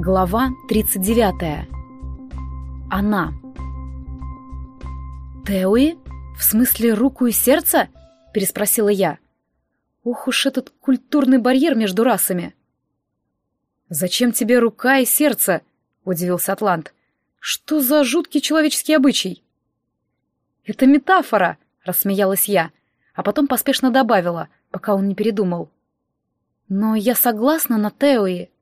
Глава 39. Она. «Теуи? В смысле руку и сердце?» — переспросила я. «Ох уж этот культурный барьер между расами!» «Зачем тебе рука и сердце?» — удивился Атлант. «Что за жуткий человеческий обычай?» «Это метафора!» — рассмеялась я, а потом поспешно добавила, пока он не передумал. «Но я согласна на Теуи».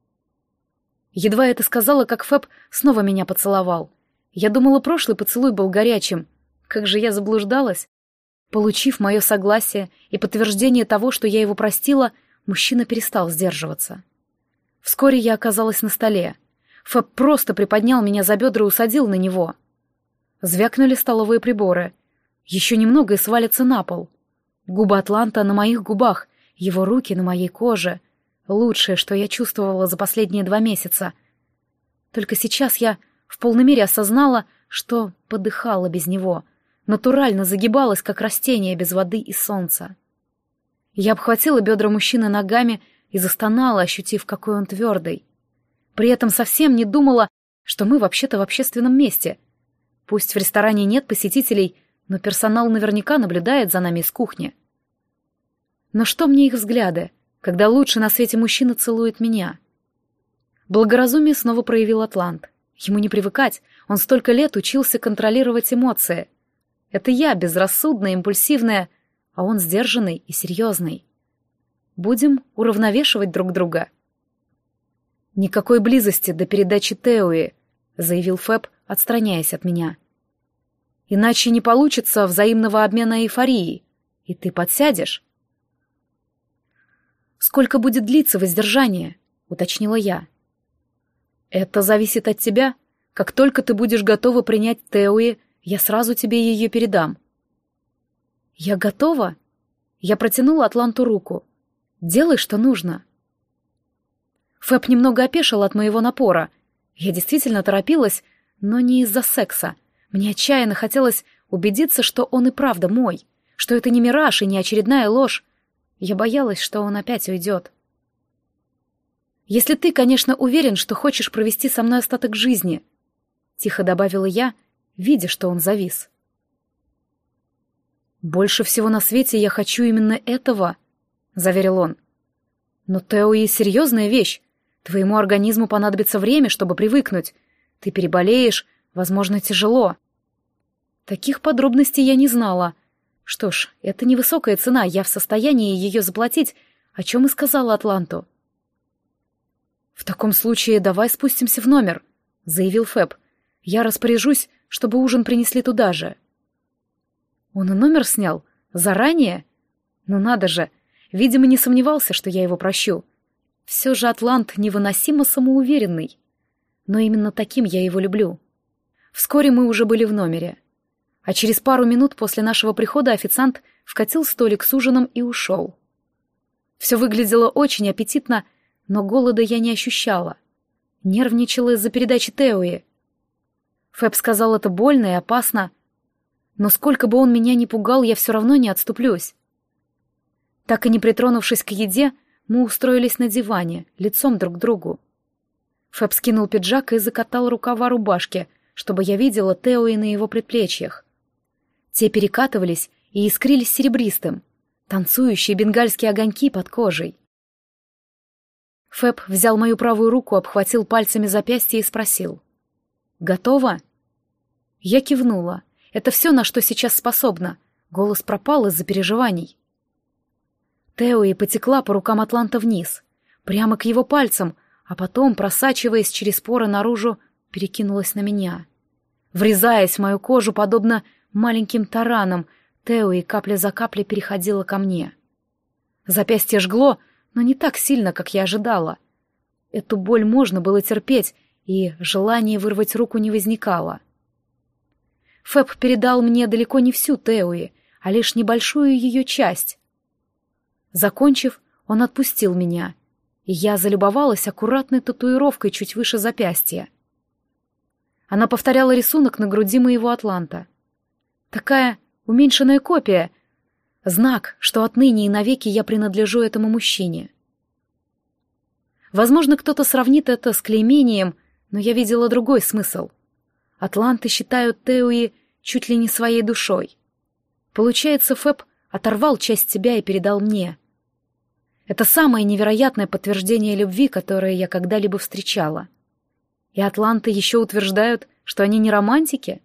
Едва это сказала, как Фэб снова меня поцеловал. Я думала, прошлый поцелуй был горячим. Как же я заблуждалась. Получив мое согласие и подтверждение того, что я его простила, мужчина перестал сдерживаться. Вскоре я оказалась на столе. Фэб просто приподнял меня за бедра и усадил на него. Звякнули столовые приборы. Еще немного и свалится на пол. Губы Атланта на моих губах, его руки на моей коже. Лучшее, что я чувствовала за последние два месяца. Только сейчас я в полной мере осознала, что подыхала без него, натурально загибалась, как растение без воды и солнца. Я обхватила бедра мужчины ногами и застонала, ощутив, какой он твердый. При этом совсем не думала, что мы вообще-то в общественном месте. Пусть в ресторане нет посетителей, но персонал наверняка наблюдает за нами из кухни. Но что мне их взгляды? Когда лучший на свете мужчина целует меня. Благоразумие снова проявил Атлант. Ему не привыкать, он столько лет учился контролировать эмоции. Это я, безрассудная, импульсивная, а он сдержанный и серьезный. Будем уравновешивать друг друга. «Никакой близости до передачи Теуи», — заявил Фэб, отстраняясь от меня. «Иначе не получится взаимного обмена эйфорией, и ты подсядешь, «Сколько будет длиться воздержание?» — уточнила я. «Это зависит от тебя. Как только ты будешь готова принять Теуи, я сразу тебе ее передам». «Я готова?» Я протянула Атланту руку. «Делай, что нужно». Фэб немного опешил от моего напора. Я действительно торопилась, но не из-за секса. Мне отчаянно хотелось убедиться, что он и правда мой, что это не мираж и не очередная ложь, я боялась, что он опять уйдет. «Если ты, конечно, уверен, что хочешь провести со мной остаток жизни», — тихо добавила я, видя, что он завис. «Больше всего на свете я хочу именно этого», — заверил он. «Но Тео серьезная вещь. Твоему организму понадобится время, чтобы привыкнуть. Ты переболеешь, возможно, тяжело». Таких подробностей я не знала — что ж, это невысокая цена, я в состоянии ее заплатить, о чем и сказала Атланту. «В таком случае давай спустимся в номер», — заявил Фэб. «Я распоряжусь, чтобы ужин принесли туда же». Он и номер снял? Заранее? Ну надо же, видимо, не сомневался, что я его прощу. Все же Атлант невыносимо самоуверенный. Но именно таким я его люблю. Вскоре мы уже были в номере а через пару минут после нашего прихода официант вкатил столик с ужином и ушел. Все выглядело очень аппетитно, но голода я не ощущала. Нервничала из-за передачи Теуи. Фэб сказал это больно и опасно, но сколько бы он меня ни пугал, я все равно не отступлюсь. Так и не притронувшись к еде, мы устроились на диване, лицом друг к другу. Фэб скинул пиджак и закатал рукава рубашки, чтобы я видела Теуи на его предплечьях. Те перекатывались и искрились серебристым, танцующие бенгальские огоньки под кожей. Фэб взял мою правую руку, обхватил пальцами запястье и спросил. «Готово?» Я кивнула. Это все, на что сейчас способна. Голос пропал из-за переживаний. Теои потекла по рукам Атланта вниз, прямо к его пальцам, а потом, просачиваясь через поры наружу, перекинулась на меня. Врезаясь в мою кожу, подобно Маленьким тараном Тео и капля за каплей переходила ко мне. Запястье жгло, но не так сильно, как я ожидала. Эту боль можно было терпеть, и желание вырвать руку не возникало. Фэб передал мне далеко не всю Теуи, а лишь небольшую ее часть. Закончив, он отпустил меня, и я залюбовалась аккуратной татуировкой чуть выше запястья. Она повторяла рисунок на груди моего атланта. Такая уменьшенная копия. Знак, что отныне и навеки я принадлежу этому мужчине. Возможно, кто-то сравнит это с клеймением, но я видела другой смысл. Атланты считают Теуи чуть ли не своей душой. Получается, Фэб оторвал часть себя и передал мне. Это самое невероятное подтверждение любви, которое я когда-либо встречала. И атланты еще утверждают, что они не романтики?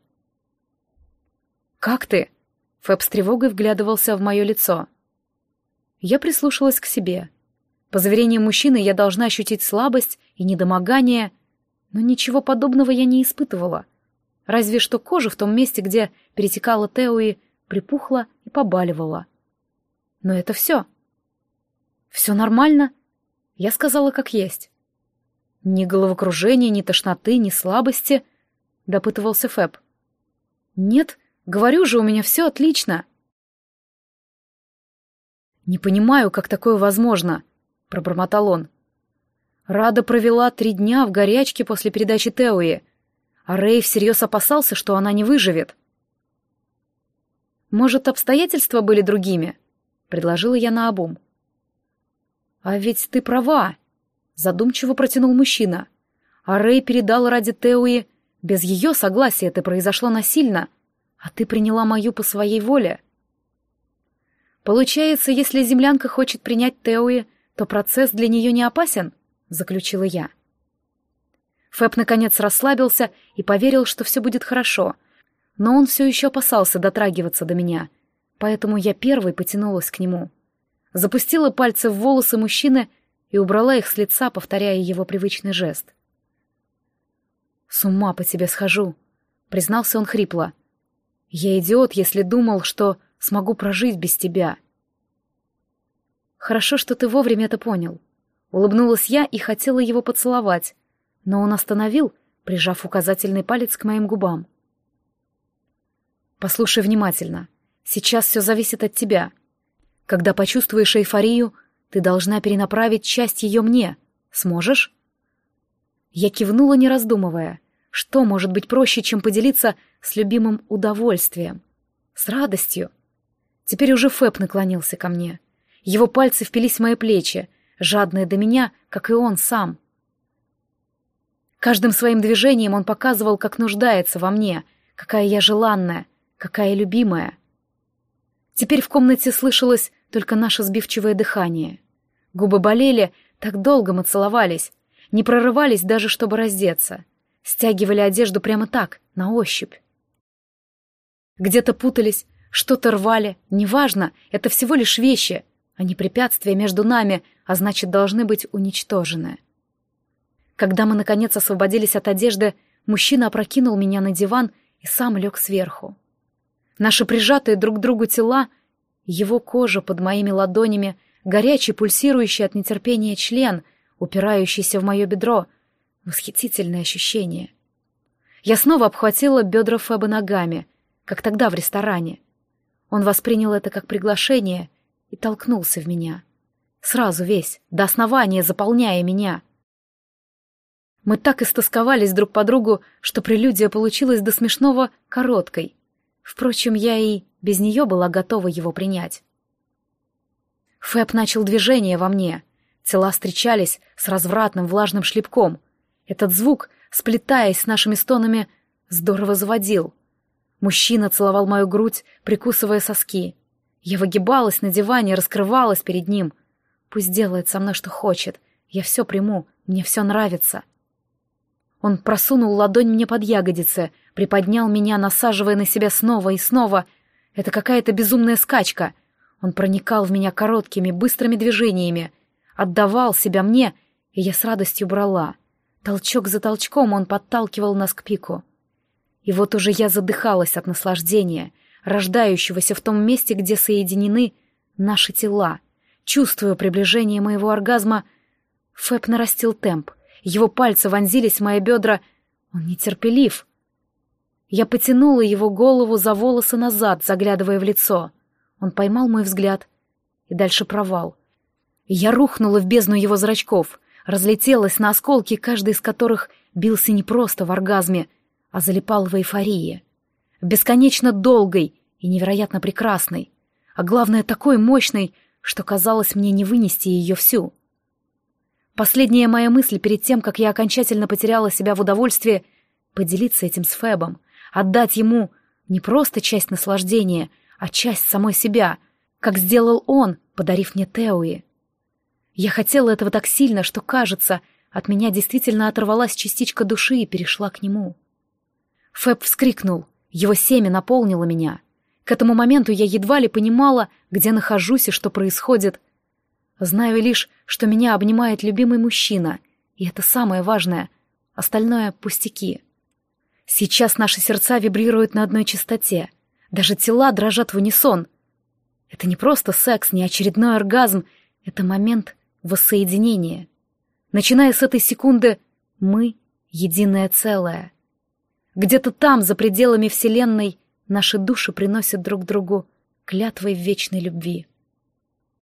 «Как ты?» — Фэб с тревогой вглядывался в мое лицо. Я прислушалась к себе. По заверениям мужчины, я должна ощутить слабость и недомогание, но ничего подобного я не испытывала. Разве что кожа в том месте, где перетекала Теуи, припухла и побаливала. Но это все. Все нормально. Я сказала, как есть. Ни головокружения, ни тошноты, ни слабости, допытывался Фэб. Нет, говорю же, у меня все отлично. Не понимаю, как такое возможно, пробормотал он. Рада провела три дня в горячке после передачи Теуи, а Рэй всерьез опасался, что она не выживет. Может, обстоятельства были другими? Предложила я наобум. А ведь ты права, задумчиво протянул мужчина. А Рэй передал ради Теуи. Без ее согласия это произошло насильно, а ты приняла мою по своей воле. Получается, если землянка хочет принять Теуи, то процесс для нее не опасен, заключила я. Фэб наконец расслабился и поверил, что все будет хорошо — но он все еще опасался дотрагиваться до меня, поэтому я первой потянулась к нему. Запустила пальцы в волосы мужчины и убрала их с лица, повторяя его привычный жест. «С ума по тебе схожу», — признался он хрипло. «Я идиот, если думал, что смогу прожить без тебя». «Хорошо, что ты вовремя это понял». Улыбнулась я и хотела его поцеловать, но он остановил, прижав указательный палец к моим губам. Послушай внимательно. Сейчас все зависит от тебя. Когда почувствуешь эйфорию, ты должна перенаправить часть ее мне. Сможешь? Я кивнула, не раздумывая. Что может быть проще, чем поделиться с любимым удовольствием? С радостью. Теперь уже Фэб наклонился ко мне. Его пальцы впились в мои плечи, жадные до меня, как и он сам. Каждым своим движением он показывал, как нуждается во мне, какая я желанная, какая любимая. Теперь в комнате слышалось только наше сбивчивое дыхание. Губы болели, так долго мы целовались, не прорывались даже, чтобы раздеться. Стягивали одежду прямо так, на ощупь. Где-то путались, что-то рвали, неважно, это всего лишь вещи, а не препятствия между нами, а значит, должны быть уничтожены. Когда мы, наконец, освободились от одежды, мужчина опрокинул меня на диван и сам лег сверху. Наши прижатые друг к другу тела, его кожа под моими ладонями, горячий, пульсирующий от нетерпения член, упирающийся в мое бедро. Восхитительное ощущение. Я снова обхватила бедра Феба ногами, как тогда в ресторане. Он воспринял это как приглашение и толкнулся в меня. Сразу весь, до основания заполняя меня. Мы так истосковались друг по другу, что прелюдия получилась до смешного короткой — Впрочем, я и без нее была готова его принять. Фэб начал движение во мне. Тела встречались с развратным влажным шлепком. Этот звук, сплетаясь с нашими стонами, здорово заводил. Мужчина целовал мою грудь, прикусывая соски. Я выгибалась на диване, раскрывалась перед ним. Пусть делает со мной, что хочет. Я все приму, мне все нравится. Он просунул ладонь мне под ягодицы, приподнял меня, насаживая на себя снова и снова. Это какая-то безумная скачка. Он проникал в меня короткими, быстрыми движениями, отдавал себя мне, и я с радостью брала. Толчок за толчком он подталкивал нас к пику. И вот уже я задыхалась от наслаждения, рождающегося в том месте, где соединены наши тела. Чувствуя приближение моего оргазма, Фэб нарастил темп — его пальцы вонзились в мои бедра. Он нетерпелив. Я потянула его голову за волосы назад, заглядывая в лицо. Он поймал мой взгляд. И дальше провал. Я рухнула в бездну его зрачков, разлетелась на осколки, каждый из которых бился не просто в оргазме, а залипал в эйфории. Бесконечно долгой и невероятно прекрасной. А главное, такой мощной, что казалось мне не вынести ее всю. Последняя моя мысль перед тем, как я окончательно потеряла себя в удовольствии, поделиться этим с Фэбом, отдать ему не просто часть наслаждения, а часть самой себя, как сделал он, подарив мне Теуи. Я хотела этого так сильно, что, кажется, от меня действительно оторвалась частичка души и перешла к нему. Фэб вскрикнул, его семя наполнило меня. К этому моменту я едва ли понимала, где нахожусь и что происходит. Знаю лишь, что меня обнимает любимый мужчина, и это самое важное, остальное — пустяки. Сейчас наши сердца вибрируют на одной частоте, даже тела дрожат в унисон. Это не просто секс, не очередной оргазм, это момент воссоединения. Начиная с этой секунды, мы — единое целое. Где-то там, за пределами Вселенной, наши души приносят друг другу клятвой вечной любви.